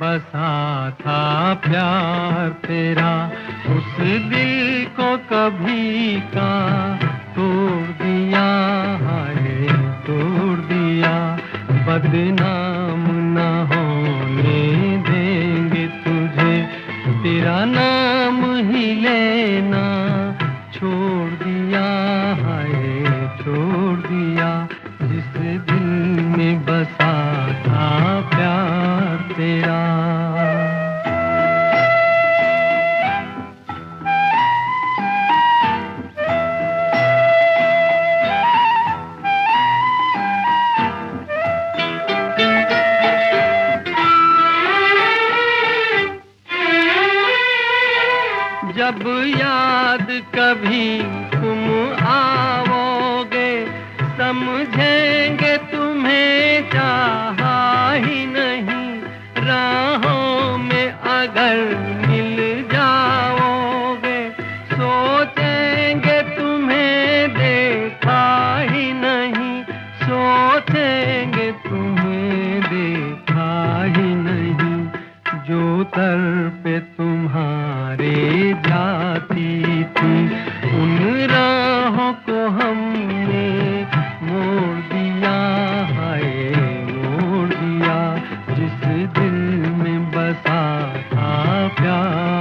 बसा था प्यार तेरा। उस दिल को कभी का तोड़ दिया हाय तोड़ दिया। बदनाम न होने देंगे तुझे, तेरा नाम ही लेना छोड़ दिया हाय छोड़ दिया। जिस दिल में बसा था प्यार तेरा। जब याद कभी पे तुम्हारे जाती थी। उन राहों को हमने मोड़ दिया है, मोड़ दिया। जिस दिल में बसा था प्यार।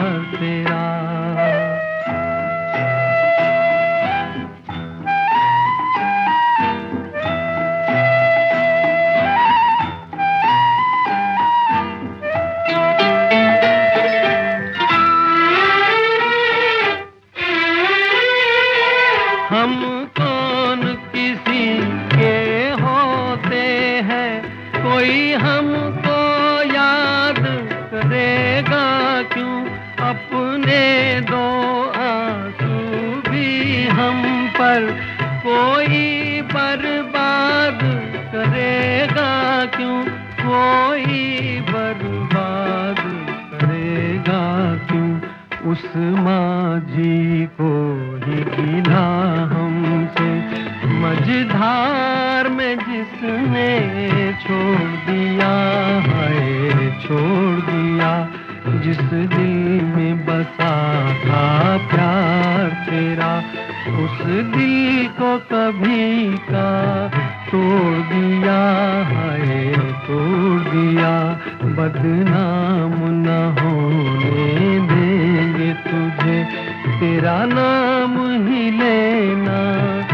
अपने दो आँसू भी हम पर कोई बर्बाद करेगा क्यों? कोई बर्बाद करेगा क्यों? उस माँ जी को ही गिला हमसे। मझधार में जिसने छोड़ दिया है, छोड़ दिया। जिस बसा था प्यार तेरा, उस दिल को कभी का तोड़ दिया है तोड़ दिया। बदनाम न होने देंगे तुझे, तेरा नाम ही लेना।